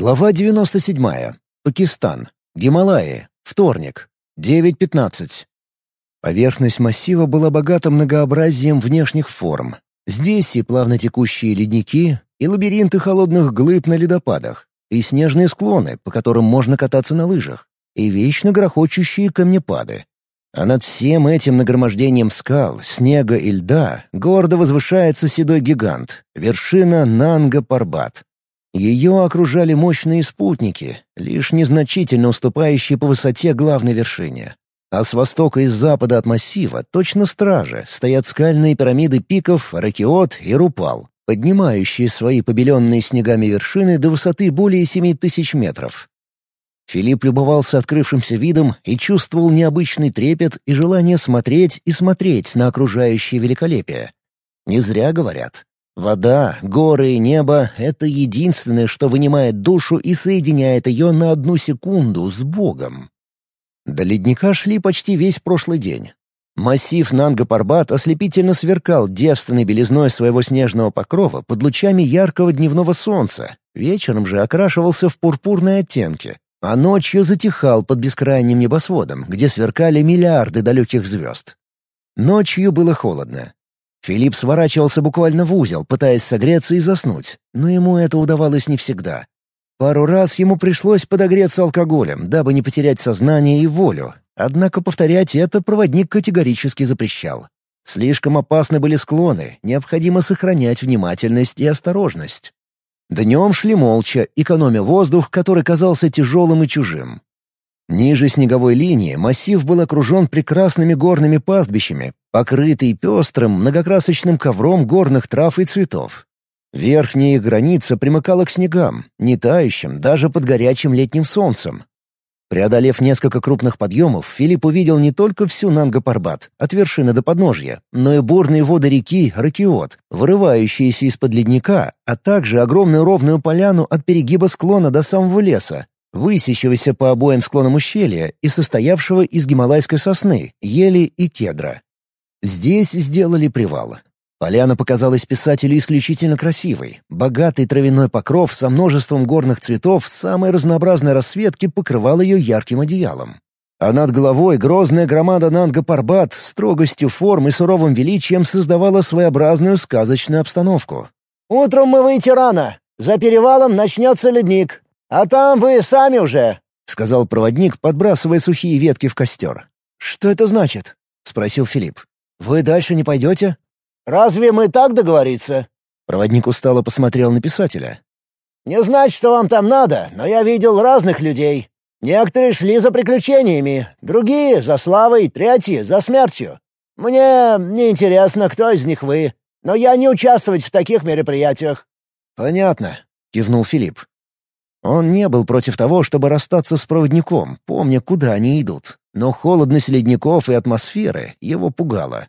Глава 97. Пакистан. Гималаи. Вторник. 9.15. Поверхность массива была богата многообразием внешних форм. Здесь и плавно текущие ледники, и лабиринты холодных глыб на ледопадах, и снежные склоны, по которым можно кататься на лыжах, и вечно грохочущие камнепады. А над всем этим нагромождением скал, снега и льда гордо возвышается седой гигант — вершина Нанга-Парбат — ее окружали мощные спутники, лишь незначительно уступающие по высоте главной вершине. А с востока и с запада от массива, точно стражи, стоят скальные пирамиды пиков Ракиот и Рупал, поднимающие свои побеленные снегами вершины до высоты более семи тысяч метров. Филипп любовался открывшимся видом и чувствовал необычный трепет и желание смотреть и смотреть на окружающее великолепие. Не зря говорят, Вода, горы и небо — это единственное, что вынимает душу и соединяет ее на одну секунду с Богом. До ледника шли почти весь прошлый день. Массив Нанга-Парбат ослепительно сверкал девственной белизной своего снежного покрова под лучами яркого дневного солнца, вечером же окрашивался в пурпурные оттенки, а ночью затихал под бескрайним небосводом, где сверкали миллиарды далеких звезд. Ночью было холодно, Филипп сворачивался буквально в узел, пытаясь согреться и заснуть, но ему это удавалось не всегда. Пару раз ему пришлось подогреться алкоголем, дабы не потерять сознание и волю, однако повторять это проводник категорически запрещал. Слишком опасны были склоны, необходимо сохранять внимательность и осторожность. Днем шли молча, экономя воздух, который казался тяжелым и чужим. Ниже снеговой линии массив был окружен прекрасными горными пастбищами, покрытый пестрым многокрасочным ковром горных трав и цветов. Верхняя граница примыкала к снегам, не тающим даже под горячим летним солнцем. Преодолев несколько крупных подъемов, Филипп увидел не только всю Нанга-Парбат, от вершины до подножья, но и бурные воды реки Ракиот, вырывающиеся из-под ледника, а также огромную ровную поляну от перегиба склона до самого леса, высящегося по обоим склонам ущелья и состоявшего из гималайской сосны, ели и кедра. Здесь сделали привал. Поляна показалась писателю исключительно красивой. Богатый травяной покров со множеством горных цветов самой разнообразной расцветки покрывал ее ярким одеялом. А над головой грозная громада Нанга-Парбат строгостью форм и суровым величием создавала своеобразную сказочную обстановку. «Утром мы выйти рано. За перевалом начнется ледник. «А там вы сами уже», — сказал проводник, подбрасывая сухие ветки в костер. «Что это значит?» — спросил Филипп. «Вы дальше не пойдете?» «Разве мы так договориться?» Проводник устало посмотрел на писателя. «Не знать, что вам там надо, но я видел разных людей. Некоторые шли за приключениями, другие — за славой, третьи — за смертью. Мне не интересно, кто из них вы, но я не участвовать в таких мероприятиях». «Понятно», — кивнул Филипп. Он не был против того, чтобы расстаться с проводником, помня, куда они идут. Но холодность ледников и атмосферы его пугала.